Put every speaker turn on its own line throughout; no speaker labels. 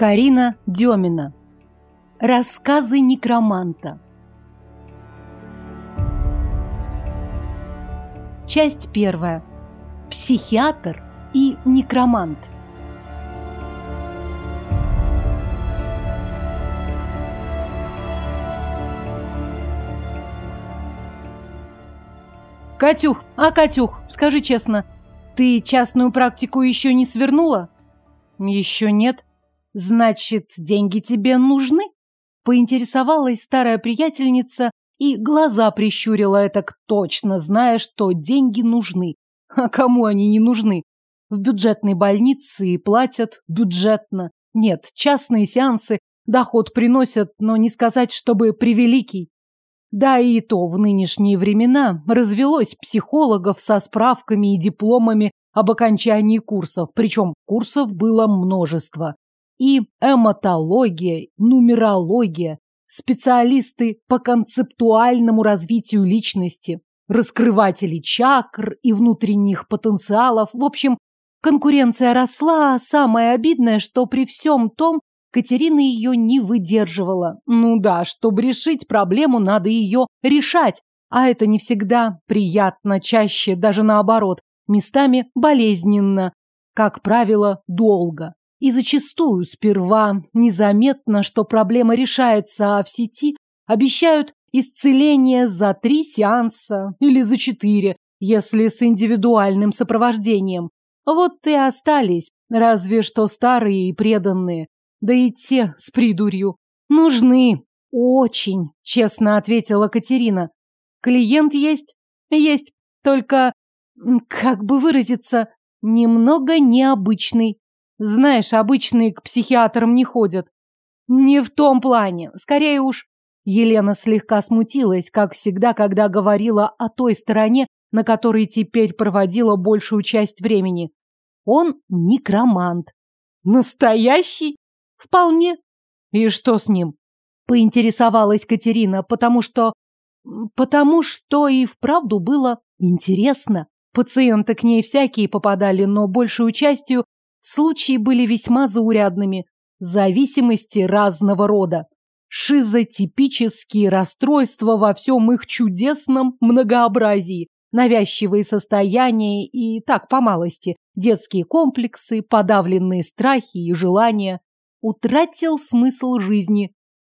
Карина Демина. Рассказы некроманта. Часть первая. Психиатр и некромант. Катюх, а Катюх, скажи честно, ты частную практику еще не свернула? Еще нет. Значит, деньги тебе нужны? Поинтересовалась старая приятельница и глаза прищурила так точно, зная, что деньги нужны. А кому они не нужны? В бюджетной больнице и платят бюджетно. Нет, частные сеансы доход приносят, но не сказать, чтобы превеликий. Да и то в нынешние времена развелось психологов со справками и дипломами об окончании курсов, причем курсов было множество и эматология, нумерология, специалисты по концептуальному развитию личности, раскрыватели чакр и внутренних потенциалов. В общем, конкуренция росла, а самое обидное, что при всем том Катерина ее не выдерживала. Ну да, чтобы решить проблему, надо ее решать. А это не всегда приятно, чаще даже наоборот, местами болезненно, как правило, долго. И зачастую сперва незаметно, что проблема решается, а в сети обещают исцеление за три сеанса или за четыре, если с индивидуальным сопровождением. Вот и остались, разве что старые и преданные. Да и те с придурью. Нужны. Очень, честно ответила Катерина. Клиент есть? Есть. Только, как бы выразиться, немного необычный. Знаешь, обычные к психиатрам не ходят. Не в том плане. Скорее уж. Елена слегка смутилась, как всегда, когда говорила о той стороне, на которой теперь проводила большую часть времени. Он некромант. Настоящий? Вполне. И что с ним? Поинтересовалась Катерина, потому что... Потому что и вправду было интересно. Пациенты к ней всякие попадали, но большую частью Случаи были весьма заурядными. Зависимости разного рода. Шизотипические расстройства во всем их чудесном многообразии. Навязчивые состояния и так по малости. Детские комплексы, подавленные страхи и желания. Утратил смысл жизни.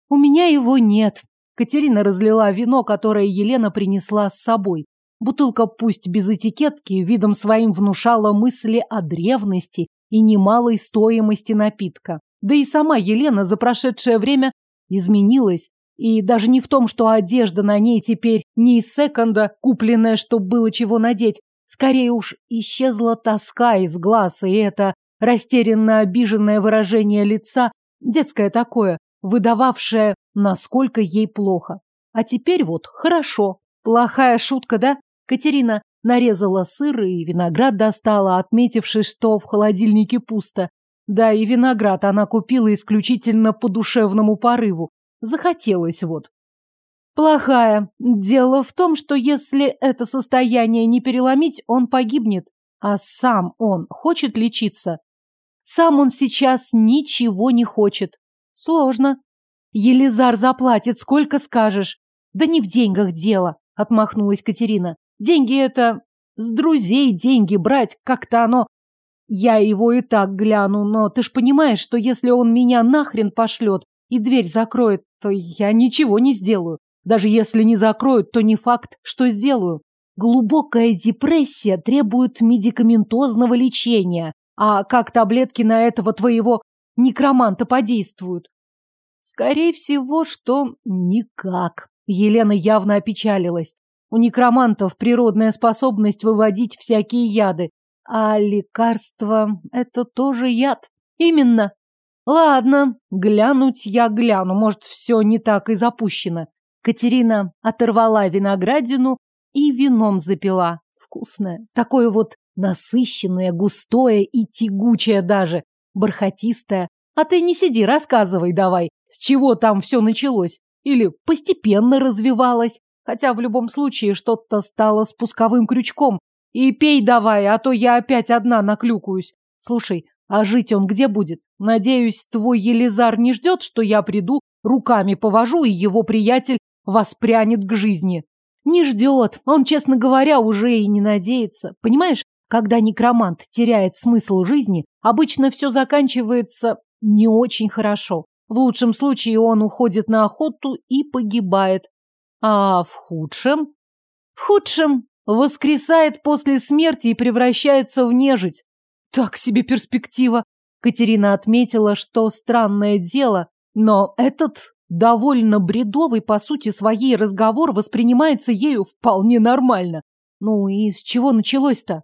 У меня его нет. Катерина разлила вино, которое Елена принесла с собой. Бутылка, пусть без этикетки, видом своим внушала мысли о древности и немалой стоимости напитка. Да и сама Елена за прошедшее время изменилась. И даже не в том, что одежда на ней теперь не из секонда, купленная, чтоб было чего надеть. Скорее уж, исчезла тоска из глаз, и это растерянно обиженное выражение лица, детское такое, выдававшее, насколько ей плохо. А теперь вот хорошо. Плохая шутка, да? Катерина, Нарезала сыр и виноград достала, отметившись, что в холодильнике пусто. Да и виноград она купила исключительно по душевному порыву. Захотелось вот. Плохая. Дело в том, что если это состояние не переломить, он погибнет. А сам он хочет лечиться? Сам он сейчас ничего не хочет. Сложно. Елизар заплатит, сколько скажешь. Да не в деньгах дело, отмахнулась Катерина. Деньги это... С друзей деньги брать как-то оно... Я его и так гляну, но ты ж понимаешь, что если он меня нахрен пошлет и дверь закроет, то я ничего не сделаю. Даже если не закроют, то не факт, что сделаю. Глубокая депрессия требует медикаментозного лечения. А как таблетки на этого твоего некроманта подействуют? Скорее всего, что никак. Елена явно опечалилась. У некромантов природная способность выводить всякие яды. А лекарство — это тоже яд. Именно. Ладно, глянуть я гляну, может, все не так и запущено. Катерина оторвала виноградину и вином запила. Вкусное. Такое вот насыщенное, густое и тягучее даже. Бархатистое. А ты не сиди, рассказывай давай, с чего там все началось. Или постепенно развивалось хотя в любом случае что-то стало спусковым крючком. И пей давай, а то я опять одна наклюкаюсь. Слушай, а жить он где будет? Надеюсь, твой Елизар не ждет, что я приду, руками повожу, и его приятель воспрянет к жизни. Не ждет. Он, честно говоря, уже и не надеется. Понимаешь, когда некромант теряет смысл жизни, обычно все заканчивается не очень хорошо. В лучшем случае он уходит на охоту и погибает. А в худшем? В худшем воскресает после смерти и превращается в нежить. Так себе перспектива. Катерина отметила, что странное дело, но этот довольно бредовый по сути своей разговор воспринимается ею вполне нормально. Ну и с чего началось-то?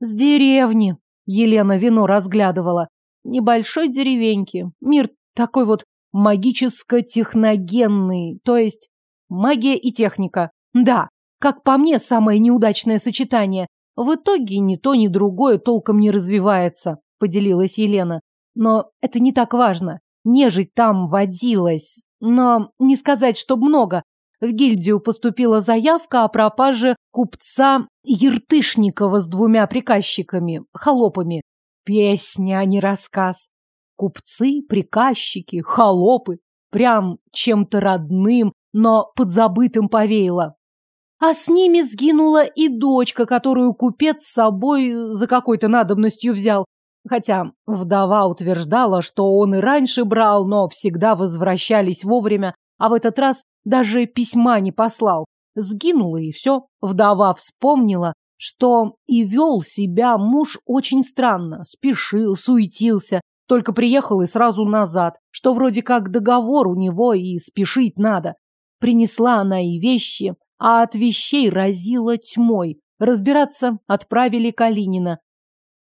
С деревни. Елена вино разглядывала. Небольшой деревеньки. Мир такой вот магическо-техногенный, то есть Магия и техника. Да, как по мне, самое неудачное сочетание. В итоге ни то, ни другое толком не развивается, поделилась Елена. Но это не так важно. Нежить там водилась. Но не сказать, чтоб много. В гильдию поступила заявка о пропаже купца Ертышникова с двумя приказчиками, холопами. Песня, а не рассказ. Купцы, приказчики, холопы. Прям чем-то родным, но под забытым повеяло. А с ними сгинула и дочка, которую купец с собой за какой-то надобностью взял. Хотя вдова утверждала, что он и раньше брал, но всегда возвращались вовремя, а в этот раз даже письма не послал. Сгинула и все. Вдова вспомнила, что и вел себя муж очень странно, спешил, суетился, только приехал и сразу назад, что вроде как договор у него и спешить надо. Принесла она и вещи, а от вещей разила тьмой. Разбираться отправили Калинина.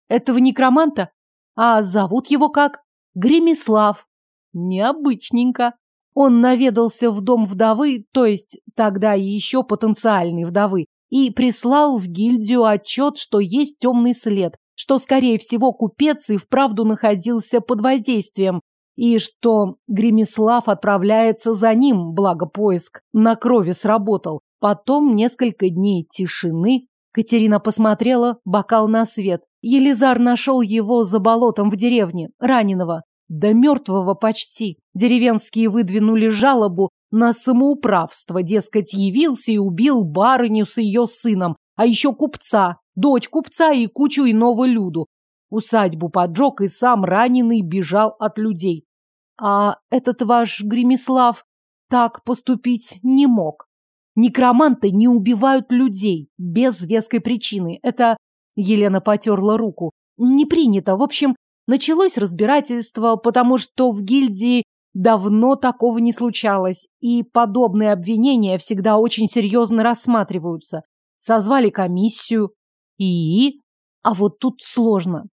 Этого некроманта? А зовут его как? Гремислав. Необычненько. Он наведался в дом вдовы, то есть тогда еще потенциальной вдовы, и прислал в гильдию отчет, что есть темный след, что, скорее всего, купец и вправду находился под воздействием, и что Гремислав отправляется за ним, благо поиск на крови сработал. Потом несколько дней тишины. Катерина посмотрела бокал на свет. Елизар нашел его за болотом в деревне, раненого. Да мертвого почти. Деревенские выдвинули жалобу на самоуправство. Дескать, явился и убил барыню с ее сыном, а еще купца, дочь купца и кучу иного люду усадьбу поджег и сам раненый бежал от людей. А этот ваш Гремислав так поступить не мог. Некроманты не убивают людей без веской причины. Это... Елена потерла руку. Не принято. В общем, началось разбирательство, потому что в гильдии давно такого не случалось, и подобные обвинения всегда очень серьезно рассматриваются. Созвали комиссию. И... А вот тут сложно.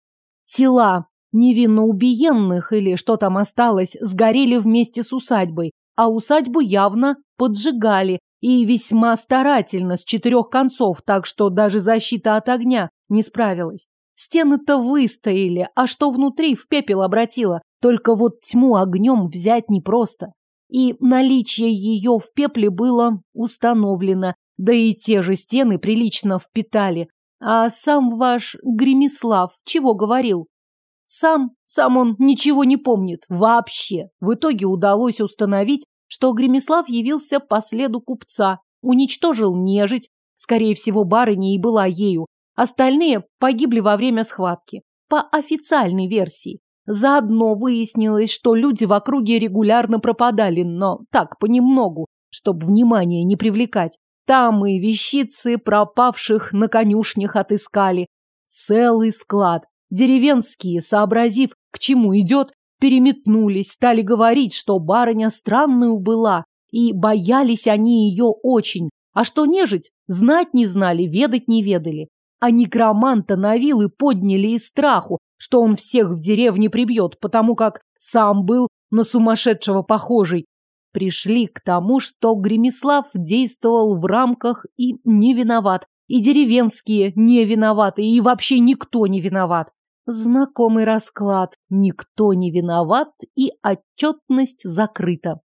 Тела невинно убиенных или что там осталось, сгорели вместе с усадьбой, а усадьбу явно поджигали и весьма старательно с четырех концов, так что даже защита от огня не справилась. Стены-то выстояли, а что внутри в пепел обратило, только вот тьму огнем взять непросто. И наличие ее в пепле было установлено, да и те же стены прилично впитали, а сам ваш Гремислав чего говорил? Сам, сам он ничего не помнит. Вообще. В итоге удалось установить, что Гремислав явился по следу купца, уничтожил нежить, скорее всего, барыня и была ею. Остальные погибли во время схватки. По официальной версии. Заодно выяснилось, что люди в округе регулярно пропадали, но так, понемногу, чтобы внимание не привлекать. Там и вещицы пропавших на конюшнях отыскали. Целый склад. Деревенские, сообразив, к чему идет, переметнулись, стали говорить, что барыня странную была, и боялись они ее очень. А что нежить, знать не знали, ведать не ведали. А некроманта на и подняли из страху, что он всех в деревне прибьет, потому как сам был на сумасшедшего похожий, пришли к тому, что Гремислав действовал в рамках и не виноват, и деревенские не виноваты, и вообще никто не виноват. Знакомый расклад. Никто не виноват, и отчетность закрыта.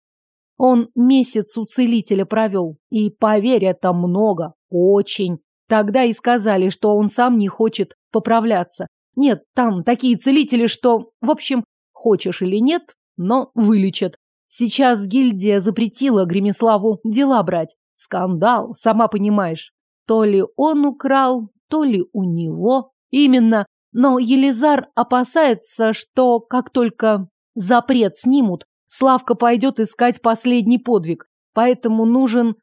Он месяц у целителя провел, и, поверь, это много, очень. Тогда и сказали, что он сам не хочет поправляться. Нет, там такие целители, что, в общем, хочешь или нет, но вылечат. Сейчас гильдия запретила Гремеславу дела брать. Скандал, сама понимаешь. То ли он украл, то ли у него. Именно. Но Елизар опасается, что как только запрет снимут, Славка пойдет искать последний подвиг. Поэтому нужен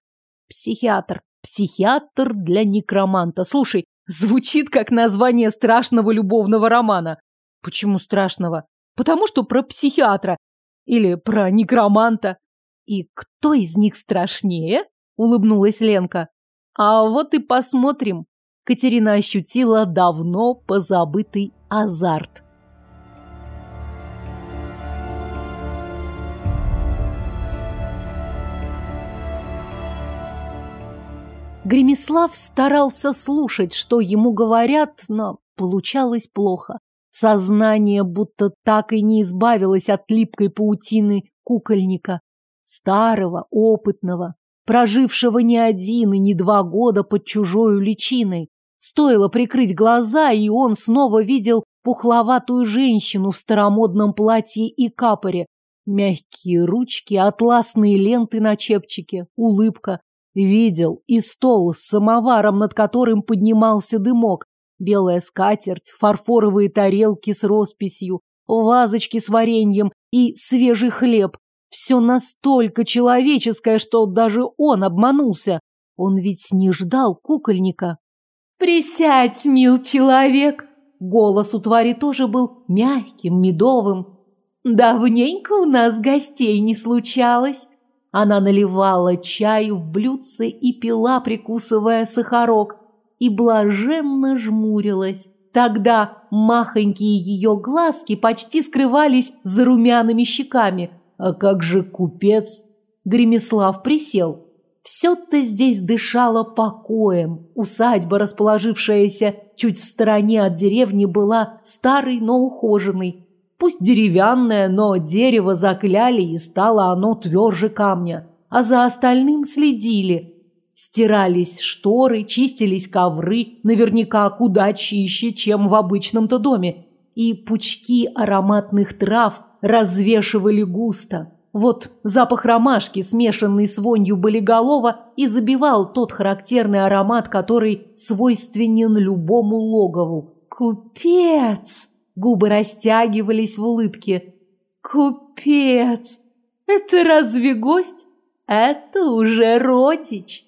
психиатр. Психиатр для некроманта. Слушай, звучит как название страшного любовного романа. Почему страшного? Потому что про психиатра или про некроманта. И кто из них страшнее? Улыбнулась Ленка. А вот и посмотрим. Катерина ощутила давно позабытый азарт. Гремислав старался слушать, что ему говорят, но получалось плохо. Сознание будто так и не избавилось от липкой паутины кукольника. Старого, опытного, прожившего не один и не два года под чужою личиной. Стоило прикрыть глаза, и он снова видел пухловатую женщину в старомодном платье и капоре. Мягкие ручки, атласные ленты на чепчике, улыбка. Видел и стол с самоваром, над которым поднимался дымок, Белая скатерть, фарфоровые тарелки с росписью, вазочки с вареньем и свежий хлеб. Все настолько человеческое, что даже он обманулся. Он ведь не ждал кукольника. «Присядь, мил человек!» Голос у твари тоже был мягким, медовым. «Давненько у нас гостей не случалось!» Она наливала чаю в блюдце и пила, прикусывая сахарок и блаженно жмурилась. Тогда махонькие ее глазки почти скрывались за румяными щеками. «А как же купец?» Гремеслав присел. Все-то здесь дышало покоем. Усадьба, расположившаяся чуть в стороне от деревни, была старой, но ухоженной. Пусть деревянная, но дерево закляли, и стало оно тверже камня. А за остальным следили – Стирались шторы, чистились ковры, наверняка куда чище, чем в обычном-то доме. И пучки ароматных трав развешивали густо. Вот запах ромашки, смешанный с вонью болиголова, и забивал тот характерный аромат, который свойственен любому логову. «Купец!» Губы растягивались в улыбке. «Купец! Это разве гость? Это уже родич!»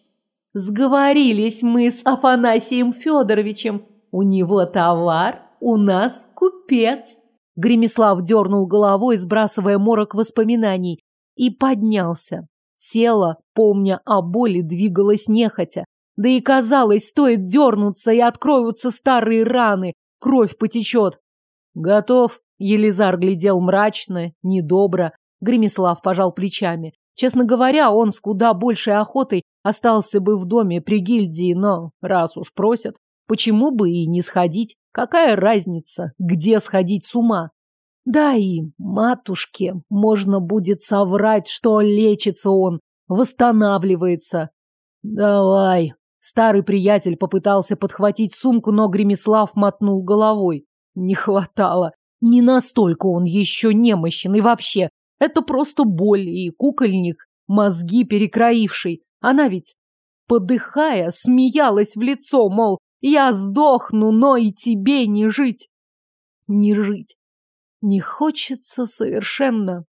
Сговорились мы с Афанасием Федоровичем. У него товар, у нас купец. Гремислав дернул головой, сбрасывая морок воспоминаний, и поднялся. Тело, помня о боли, двигалось нехотя. Да и казалось, стоит дернуться, и откроются старые раны, кровь потечет. «Готов?» — Елизар глядел мрачно, недобро. Гремислав пожал плечами. Честно говоря, он с куда большей охотой остался бы в доме при гильдии, но раз уж просят, почему бы и не сходить? Какая разница, где сходить с ума? Да и матушке можно будет соврать, что лечится он, восстанавливается. Давай. Старый приятель попытался подхватить сумку, но Гремислав мотнул головой. Не хватало. Не настолько он еще немощен и вообще это просто боль и кукольник, мозги перекроивший. Она ведь, подыхая, смеялась в лицо, мол, я сдохну, но и тебе не жить. Не жить. Не хочется совершенно.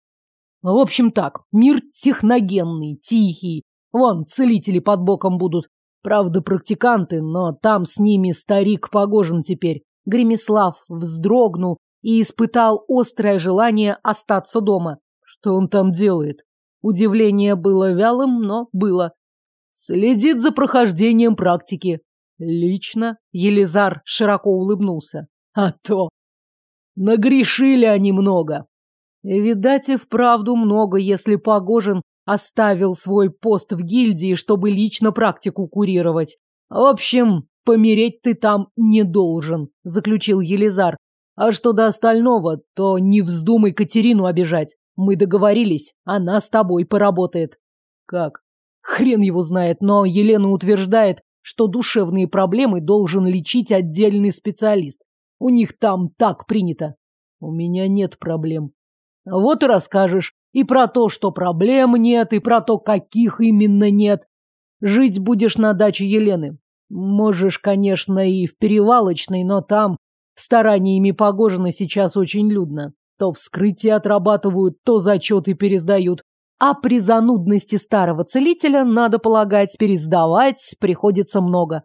В общем так, мир техногенный, тихий. Вон, целители под боком будут. Правда, практиканты, но там с ними старик Погожин теперь. Гремислав вздрогнул и испытал острое желание остаться дома. Что он там делает? Удивление было вялым, но было. Следит за прохождением практики. Лично Елизар широко улыбнулся. А то! Нагрешили они много. Видать, и вправду много, если Погожин оставил свой пост в гильдии, чтобы лично практику курировать. В общем, помереть ты там не должен, заключил Елизар. А что до остального, то не вздумай Катерину обижать. Мы договорились, она с тобой поработает. Как? Хрен его знает, но Елена утверждает, что душевные проблемы должен лечить отдельный специалист.
У них там так принято. У меня нет проблем. Вот и расскажешь. И про то, что проблем нет, и про то, каких именно нет. Жить будешь на даче Елены. Можешь, конечно, и в Перевалочной, но там стараниями Погожина сейчас очень людно то вскрытие отрабатывают, то зачеты пересдают. А при занудности старого целителя, надо полагать, пересдавать приходится много.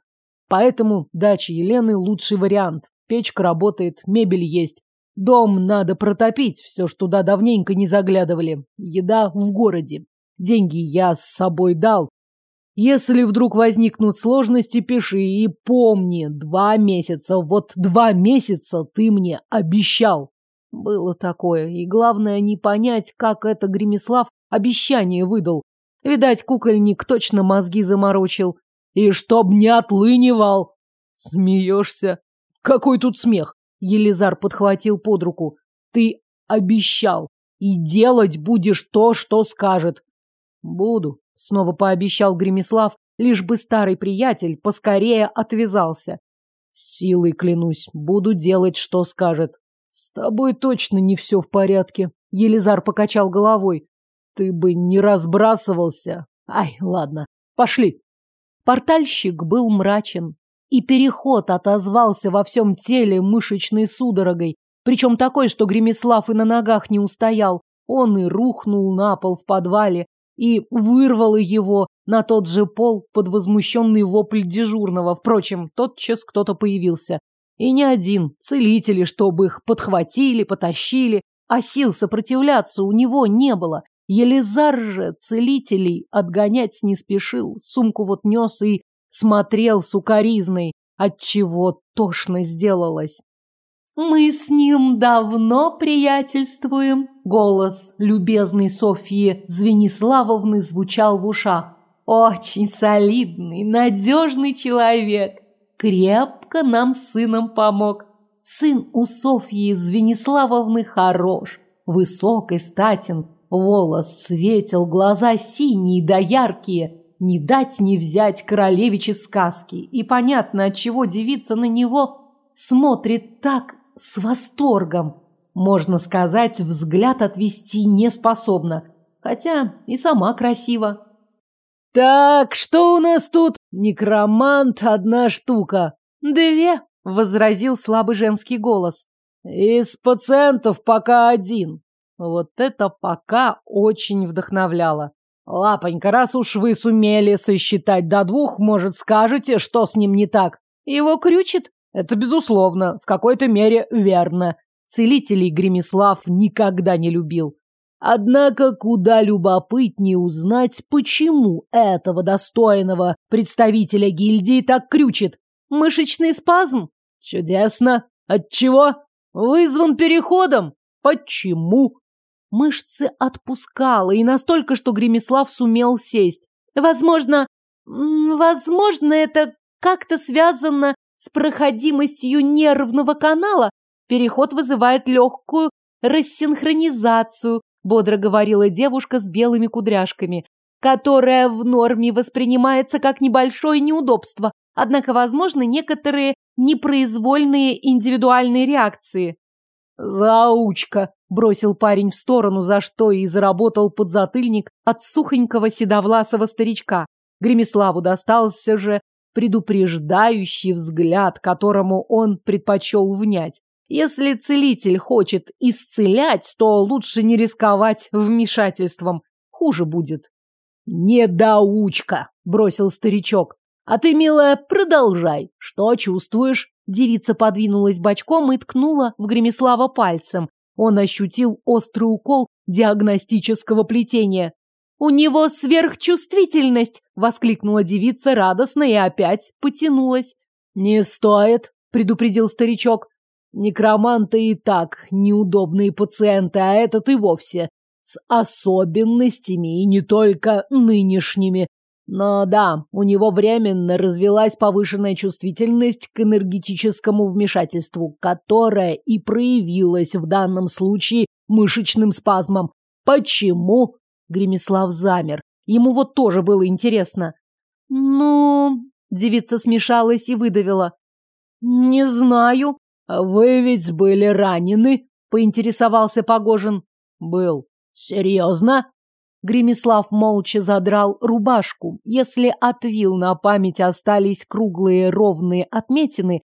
Поэтому дача Елены – лучший вариант. Печка работает, мебель есть. Дом надо протопить, все ж туда давненько не заглядывали. Еда в городе. Деньги я с собой дал. Если вдруг возникнут сложности, пиши и помни, два месяца, вот два месяца ты мне обещал. Было такое, и главное не понять, как это Гремислав обещание выдал. Видать, кукольник точно мозги заморочил. И чтоб не отлынивал! Смеешься? Какой тут смех? Елизар подхватил под руку. Ты обещал, и делать будешь то, что скажет. Буду, снова пообещал Гремислав, лишь бы старый приятель поскорее отвязался. Силой клянусь, буду делать, что скажет. «С тобой точно не все в порядке», — Елизар покачал головой. «Ты бы не разбрасывался. Ай, ладно, пошли». Портальщик был мрачен, и переход отозвался во всем теле мышечной судорогой, причем такой, что Гремислав и на ногах не устоял. Он и рухнул на пол в подвале, и вырвал его на тот же пол под возмущенный вопль дежурного. Впрочем, тотчас кто-то появился. И не один. Целители, чтобы их подхватили, потащили. А сил сопротивляться у него не было. Елизар же целителей отгонять не спешил. Сумку вот нес и смотрел сукоризной, отчего тошно сделалось. «Мы с ним давно приятельствуем», — голос любезной Софьи Звениславовны звучал в ушах. «Очень солидный, надежный человек, крепко нам сыном помог. Сын у Софьи Звениславовны хорош, высокий, статен, волос светил, глаза синие да яркие. Не дать не взять королевичи сказки, и понятно, отчего девица на него смотрит так с восторгом. Можно сказать, взгляд отвести не способна, хотя и сама красива. Так, что у нас тут? Некромант одна штука. Две, возразил слабый женский голос. Из пациентов пока один. Вот это пока очень вдохновляло. Лапонька, раз уж вы сумели сосчитать до двух, может, скажете, что с ним не так? Его крючит? Это безусловно, в какой-то мере верно. Целителей Гремислав никогда не любил. Однако куда любопытнее узнать, почему этого достойного представителя гильдии так крючит. Мышечный спазм? Чудесно. Отчего? Вызван переходом? Почему? Мышцы отпускала, и настолько, что Гремислав сумел сесть. Возможно, возможно, это как-то связано с проходимостью нервного канала. Переход вызывает легкую рассинхронизацию, бодро говорила девушка с белыми кудряшками, которая в норме воспринимается как небольшое неудобство, однако возможны некоторые непроизвольные индивидуальные реакции. «Заучка!» – бросил парень в сторону, за что и заработал подзатыльник от сухонького седовласого старичка. Гремиславу достался же предупреждающий взгляд, которому он предпочел внять. Если целитель хочет исцелять, то лучше не рисковать вмешательством. Хуже будет. «Недоучка!» — бросил старичок. «А ты, милая, продолжай. Что чувствуешь?» Девица подвинулась бочком и ткнула в Гремеслава пальцем. Он ощутил острый укол диагностического плетения. «У него сверхчувствительность!» — воскликнула девица радостно и опять потянулась. «Не стоит!» — предупредил старичок. Некроманты и так неудобные пациенты, а этот и вовсе с особенностями и не только нынешними. Но да, у него временно развилась повышенная чувствительность к энергетическому вмешательству, которая и проявилась в данном случае мышечным спазмом. Почему? Гремислав замер. Ему вот тоже было интересно. Ну, девица смешалась и выдавила. Не знаю. А «Вы ведь были ранены?» — поинтересовался Погожин. «Был. Серьезно?» Гремислав молча задрал рубашку. Если от вил на память остались круглые ровные отметины,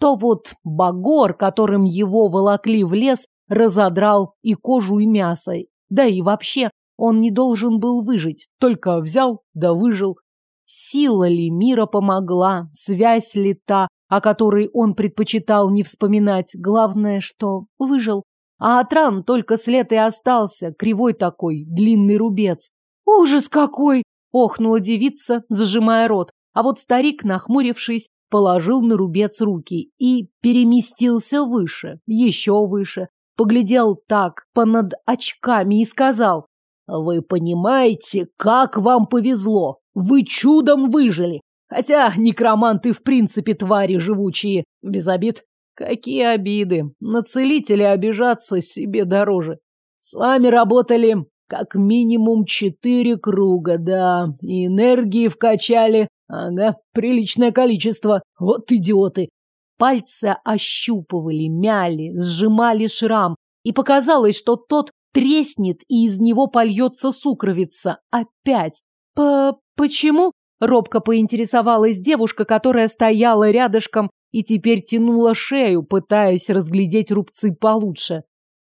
то вот багор, которым его волокли в лес, разодрал и кожу, и мясо. Да и вообще, он не должен был выжить, только взял да выжил. Сила ли мира помогла, связь ли та, о которой он предпочитал не вспоминать. Главное, что выжил. А от ран только след и остался, кривой такой, длинный рубец. «Ужас какой!» — охнула девица, зажимая рот. А вот старик, нахмурившись, положил на рубец руки и переместился выше, еще выше. Поглядел так, понад очками и сказал, «Вы понимаете, как вам повезло! Вы чудом выжили! Хотя некроманты в принципе твари живучие, без обид. Какие обиды. На целителя обижаться себе дороже. С вами работали как минимум четыре круга, да. И энергии вкачали. Ага, приличное количество. Вот идиоты. Пальцы ощупывали, мяли, сжимали шрам. И показалось, что тот треснет, и из него польется сукровица. Опять. п почему? Робко поинтересовалась девушка, которая стояла рядышком и теперь тянула шею, пытаясь разглядеть рубцы получше.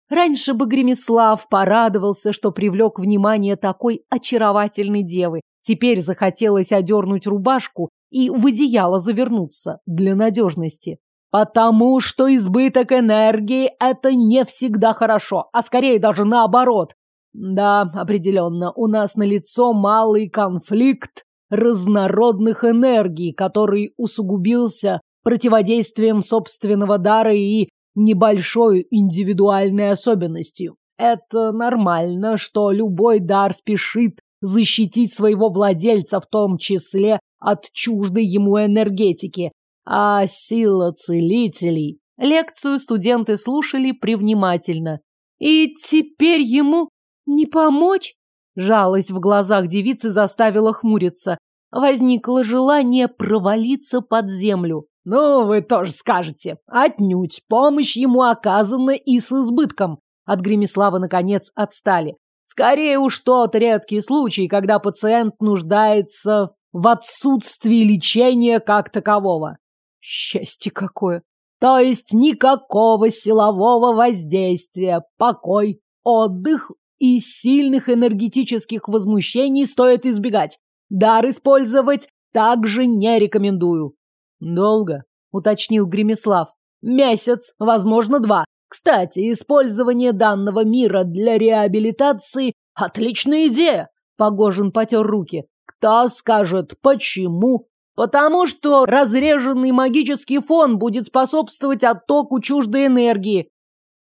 Раньше бы Гремислав порадовался, что привлек внимание такой очаровательной девы. Теперь захотелось одернуть рубашку и в одеяло завернуться для надежности. Потому что избыток энергии – это не всегда хорошо, а скорее даже наоборот. Да, определенно, у нас на лицо малый конфликт разнородных энергий, который усугубился противодействием собственного дара и небольшой индивидуальной особенностью. Это нормально, что любой дар спешит защитить своего владельца, в том числе от чуждой ему энергетики. А сила целителей... Лекцию студенты слушали привнимательно. «И теперь ему не помочь?» Жалость в глазах девицы заставила хмуриться возникло желание провалиться под землю. «Ну, вы тоже скажете. Отнюдь. Помощь ему оказана и с избытком». От Гремислава, наконец, отстали. «Скорее уж тот редкий случай, когда пациент нуждается в отсутствии лечения как такового». «Счастье какое!» «То есть никакого силового воздействия, покой, отдых и сильных энергетических возмущений стоит избегать. Дар использовать также не рекомендую. Долго, уточнил Гремислав. Месяц, возможно, два. Кстати, использование данного мира для реабилитации – отличная идея. Погожин потер руки. Кто скажет, почему? Потому что разреженный магический фон будет способствовать оттоку чуждой энергии.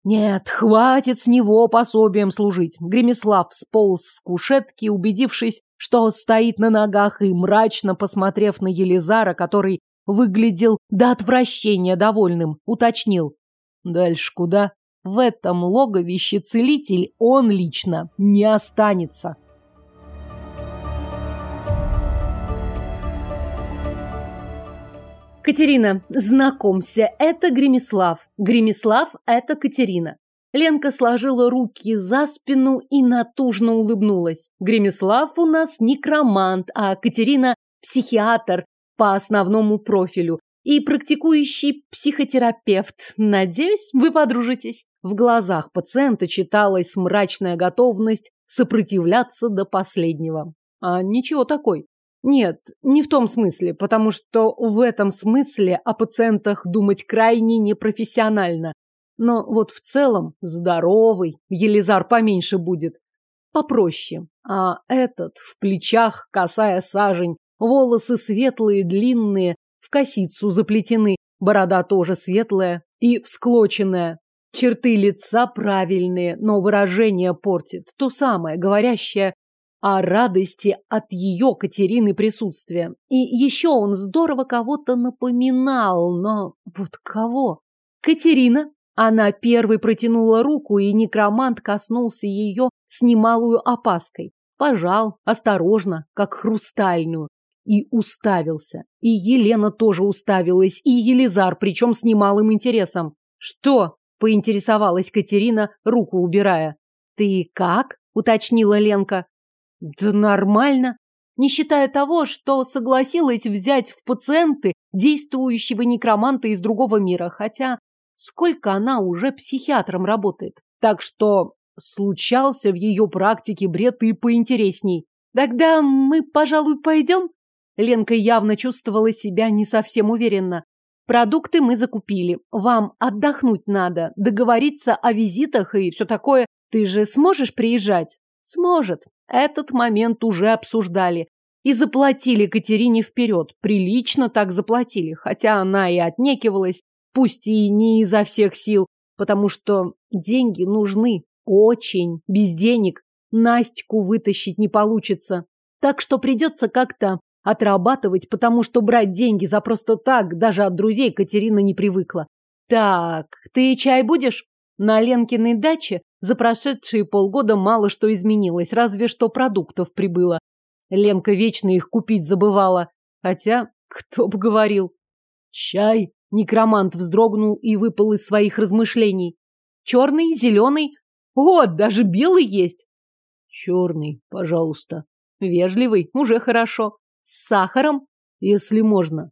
Нет, хватит с него пособием служить. Гремислав сполз с кушетки, убедившись, что стоит на ногах и мрачно посмотрев на Елизара, который выглядел до отвращения довольным, уточнил. Дальше куда? В этом логовище целитель он лично не останется.
Катерина, знакомься, это Гремислав. Гремислав – это Катерина. Ленка сложила руки за спину и натужно улыбнулась. Гремислав у нас некромант, а Катерина – психиатр по основному профилю и практикующий психотерапевт. Надеюсь, вы подружитесь. В глазах пациента читалась мрачная готовность сопротивляться до последнего. А ничего такой. Нет, не в том смысле, потому что в этом смысле о пациентах думать крайне непрофессионально. Но вот в целом здоровый, Елизар поменьше будет. Попроще. А этот в плечах, касая сажень, волосы светлые, длинные, в косицу заплетены, борода тоже светлая и всклоченная. Черты лица правильные, но выражение портит. То самое, говорящее о радости от ее Катерины присутствия. И еще он здорово кого-то напоминал, но вот кого? Катерина. Она первой протянула руку, и некромант коснулся ее с немалую опаской. Пожал, осторожно, как хрустальную. И уставился. И Елена тоже уставилась, и Елизар, причем с немалым интересом. «Что?» – поинтересовалась Катерина, руку убирая. «Ты как?» – уточнила Ленка. Да нормально. Не считая того, что согласилась взять в пациенты действующего некроманта из другого мира, хотя сколько она уже психиатром работает. Так что случался в ее практике бред и поинтересней. Тогда мы, пожалуй, пойдем? Ленка явно чувствовала себя не совсем уверенно. Продукты мы закупили. Вам отдохнуть надо, договориться о визитах и все такое. Ты же сможешь приезжать? Сможет. Этот момент уже обсуждали. И заплатили Катерине вперед. Прилично так заплатили, хотя она и отнекивалась, пусть и не изо всех сил, потому что деньги нужны. Очень. Без денег Настьку вытащить не получится. Так что придется как-то отрабатывать, потому что брать деньги за просто так даже от друзей Катерина не привыкла. Так, ты чай будешь? На Ленкиной даче за прошедшие полгода мало что изменилось, разве что продуктов прибыло. Ленка вечно их купить забывала. Хотя, кто бы говорил. Чай. Некромант вздрогнул и выпал из своих размышлений. Черный, зеленый. О, даже белый есть. Черный, пожалуйста. Вежливый, уже хорошо. С сахаром, если можно.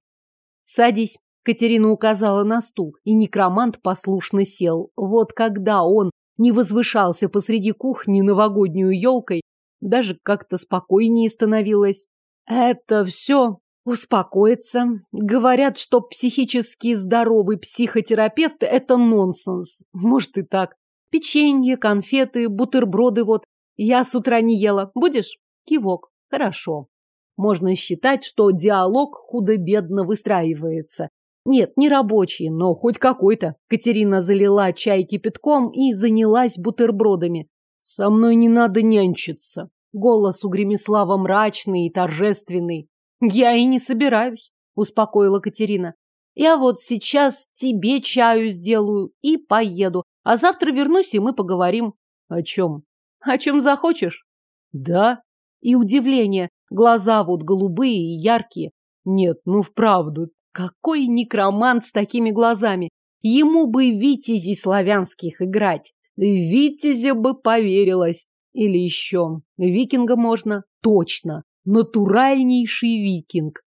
Садись. Катерина указала на стул, и некромант послушно сел. Вот когда он не возвышался посреди кухни новогоднюю елкой, даже как-то спокойнее становилось. Это все успокоится. Говорят, что психически здоровый психотерапевт – это нонсенс. Может и так. Печенье, конфеты, бутерброды вот. Я с утра не ела. Будешь? Кивок. Хорошо. Можно считать, что диалог худо-бедно выстраивается. Нет, не рабочие, но хоть какой-то. Катерина залила чай кипятком и занялась бутербродами. Со мной не надо нянчиться. Голос у Гремислава мрачный и торжественный. Я и не собираюсь, успокоила Катерина. Я вот сейчас тебе чаю сделаю и поеду, а завтра вернусь, и мы поговорим. О чем? О чем захочешь? Да. И удивление. Глаза вот голубые и яркие. Нет, ну вправду, какой некромант с такими глазами! Ему бы витязи славянских играть. Витязя бы поверилась. Или еще. Викинга можно? Точно. Натуральнейший викинг.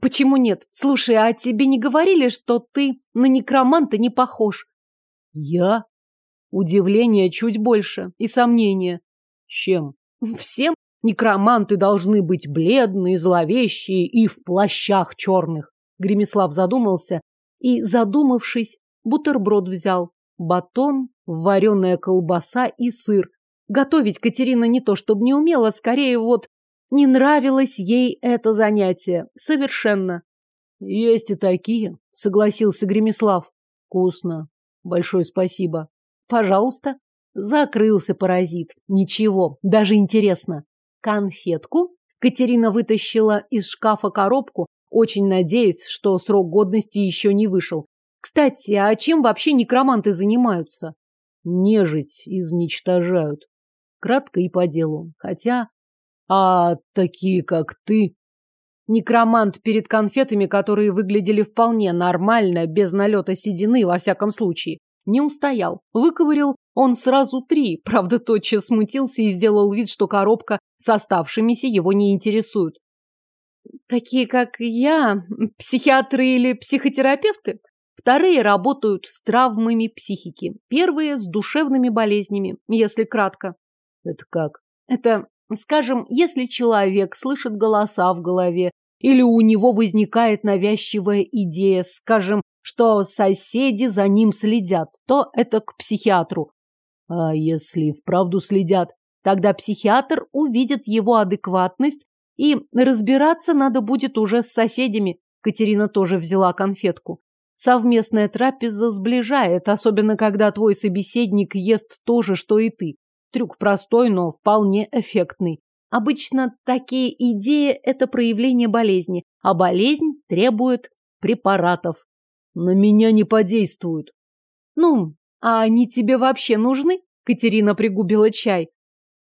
Почему нет? Слушай, а тебе не говорили, что ты на некроманта не похож? Я? Удивление чуть больше и сомнение. Чем? Всем некроманты должны быть бледные, зловещие и в плащах черных. Гремислав задумался и, задумавшись, бутерброд взял. Батон, вареная колбаса и сыр. Готовить Катерина не то чтобы не умела, скорее вот не нравилось ей это занятие. Совершенно. Есть и такие, согласился Гремислав. Вкусно. Большое спасибо. Пожалуйста. Закрылся паразит. Ничего, даже интересно. Конфетку? Катерина вытащила из шкафа коробку, очень надеюсь, что срок годности еще не вышел. Кстати, а чем вообще некроманты занимаются? Нежить изничтожают. Кратко и по делу. Хотя... А такие, как ты... Некромант перед конфетами, которые выглядели вполне нормально, без налета седины, во всяком случае, не устоял. Выковырил он сразу три, правда, тотчас смутился и сделал вид, что коробка с оставшимися его не интересует такие как я, психиатры или психотерапевты. Вторые работают с травмами психики, первые с душевными болезнями, если кратко. Это как? Это, скажем, если человек слышит голоса в голове, или у него возникает навязчивая идея, скажем, что соседи за ним следят, то это к психиатру. А если вправду следят, тогда психиатр увидит его адекватность и разбираться надо будет уже с соседями. Катерина тоже взяла конфетку. Совместная трапеза сближает, особенно когда твой собеседник ест то же, что и ты. Трюк простой, но вполне эффектный. Обычно такие идеи – это проявление болезни, а болезнь требует препаратов. На меня не подействуют. Ну, а они тебе вообще нужны? Катерина пригубила чай.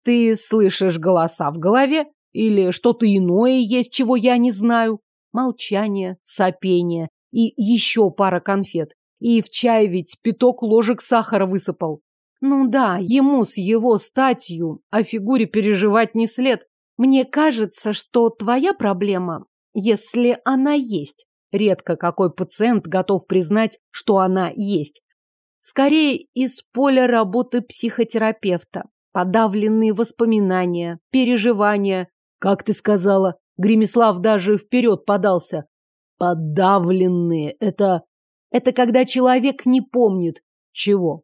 Ты слышишь голоса в голове? Или что-то иное есть, чего я не знаю? Молчание, сопение и еще пара конфет.
И в чай ведь пяток ложек сахара высыпал. Ну да, ему с его статью о фигуре переживать не след.
Мне кажется, что твоя проблема, если она есть.
Редко какой пациент готов признать, что она есть.
Скорее, из поля работы психотерапевта. Подавленные воспоминания, переживания,
как ты сказала? Гремислав даже вперед подался. Подавленные. Это...
Это когда человек не помнит.
Чего?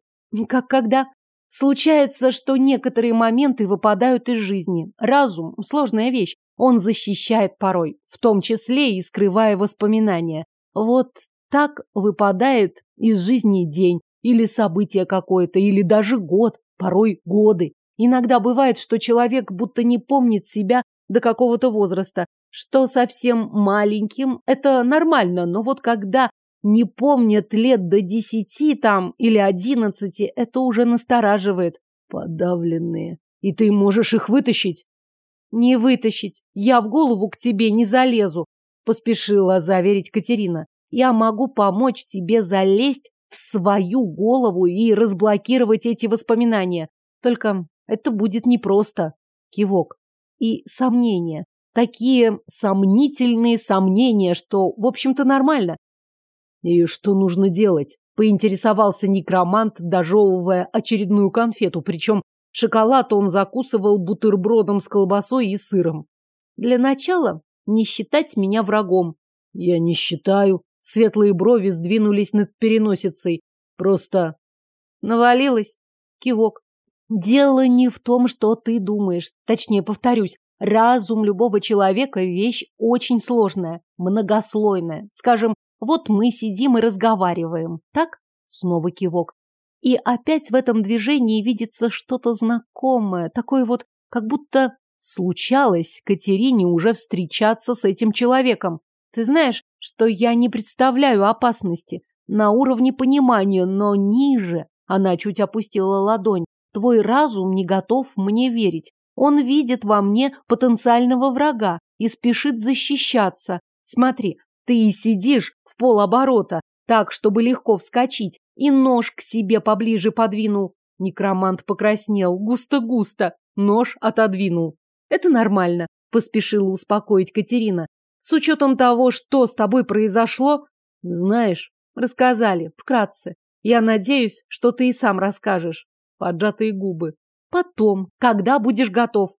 Как когда? Случается, что некоторые моменты выпадают из жизни. Разум – сложная вещь. Он защищает порой, в том числе и скрывая воспоминания. Вот так выпадает из жизни день, или событие какое-то, или даже год, порой годы. Иногда бывает, что человек будто не помнит себя до какого-то возраста, что совсем маленьким это нормально, но вот когда не помнят лет до десяти там или одиннадцати, это уже настораживает.
Подавленные. И ты можешь их вытащить?
Не вытащить. Я в голову к тебе не залезу, поспешила заверить Катерина. Я могу помочь тебе залезть в свою голову и разблокировать эти воспоминания. Только это будет непросто. Кивок и сомнения. Такие сомнительные сомнения, что, в общем-то, нормально.
И что нужно делать? Поинтересовался некромант, дожевывая очередную конфету, причем шоколад он закусывал бутербродом с колбасой и сыром.
Для начала не считать меня врагом.
Я не считаю. Светлые брови сдвинулись над переносицей. Просто
навалилась. Кивок. Дело не в том, что ты думаешь. Точнее, повторюсь, разум любого человека – вещь очень сложная, многослойная. Скажем, вот мы сидим и разговариваем. Так? Снова кивок. И опять в этом движении видится что-то знакомое, такое вот, как будто случалось Катерине уже встречаться с этим человеком. Ты знаешь, что я не представляю опасности на уровне понимания, но ниже она чуть опустила ладонь. Твой разум не готов мне верить. Он видит во мне потенциального врага и спешит защищаться. Смотри, ты и сидишь в полоборота, так, чтобы легко вскочить, и нож к себе поближе подвинул. Некромант покраснел, густо-густо, нож отодвинул. Это нормально, поспешила успокоить Катерина. С учетом того, что с тобой произошло, знаешь, рассказали, вкратце. Я надеюсь, что ты и сам расскажешь поджатые губы. Потом, когда будешь готов.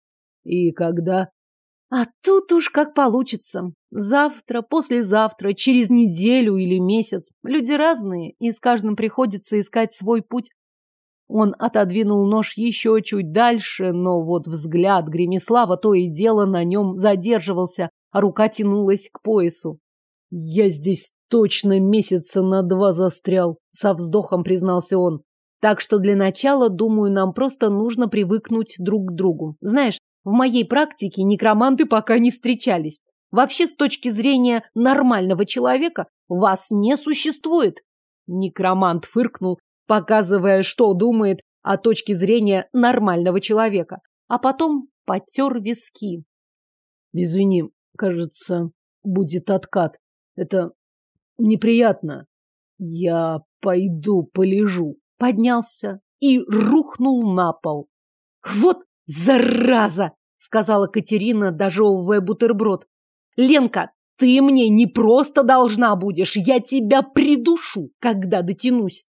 И когда?
А тут уж как получится. Завтра, послезавтра, через неделю или месяц. Люди разные, и с каждым приходится искать свой путь. Он отодвинул нож еще чуть дальше, но вот взгляд Гремеслава то и дело на нем задерживался, а рука тянулась к поясу.
«Я здесь точно месяца на два застрял», — со вздохом признался он.
Так что для начала, думаю, нам просто нужно привыкнуть друг к другу. Знаешь, в моей практике некроманты пока не встречались. Вообще, с точки зрения нормального человека, вас не существует. Некромант фыркнул, показывая, что думает о точке зрения нормального человека, а потом потер виски.
Извини, кажется, будет откат. Это неприятно. Я пойду полежу
поднялся и рухнул на пол. «Вот зараза!» — сказала Катерина, дожевывая бутерброд. «Ленка, ты мне не просто должна будешь, я тебя придушу, когда дотянусь!»